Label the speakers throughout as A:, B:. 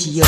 A: 西呀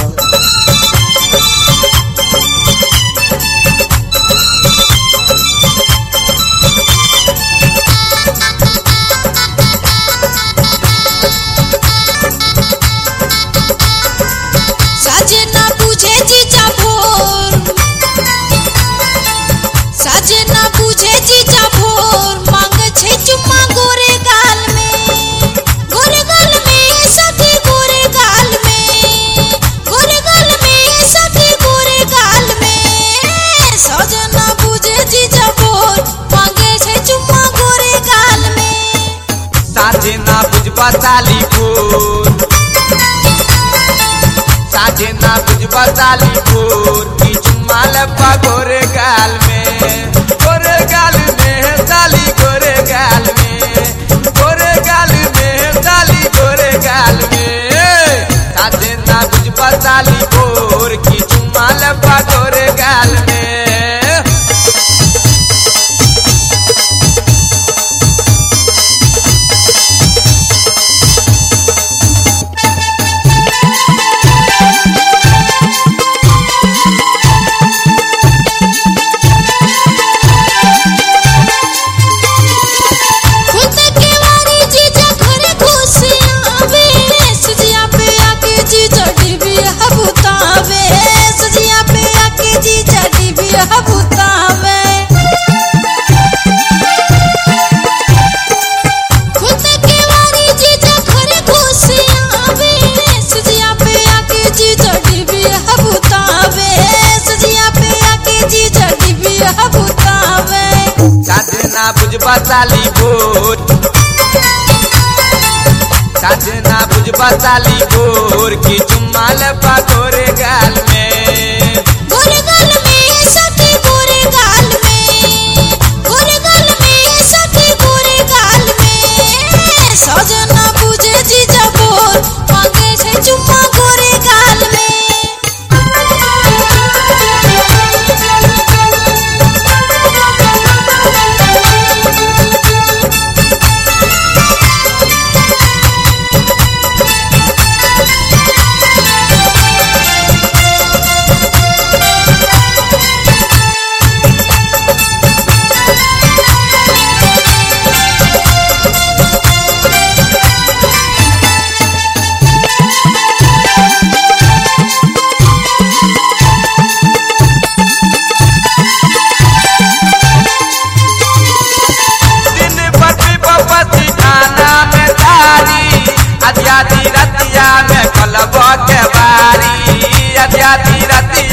A: साली भोर साझे ना बुझ बताली भोर की चुम्माल पा गोरे गाल में। गोरे गाल में साली, गोरे गाल में। गोरे गाल में साली, गोरे गाल में। साझे ना बुझ बताली भोर ना बुझबा साली भोर
B: साजना बुझ
A: बुझबा भोर की चुम्मा लपा तोरे गाल में।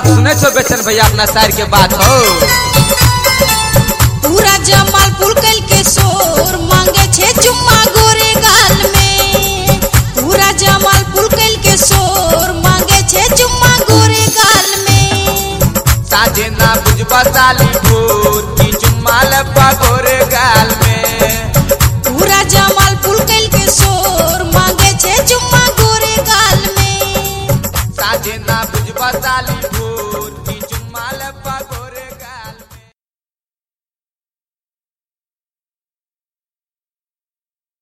A: बुझाब सुने छो बेचन भैया अपना शायर के बात हो।
B: पूरा जमालपुर कल के शोर मांगे छे चुम्मा गोरे गाल में। पूरा जमालपुर कल के शोर मांगे छे चुम्मा गोरे गाल में।
A: साजे ना बुझबा साली भोर बताली भोज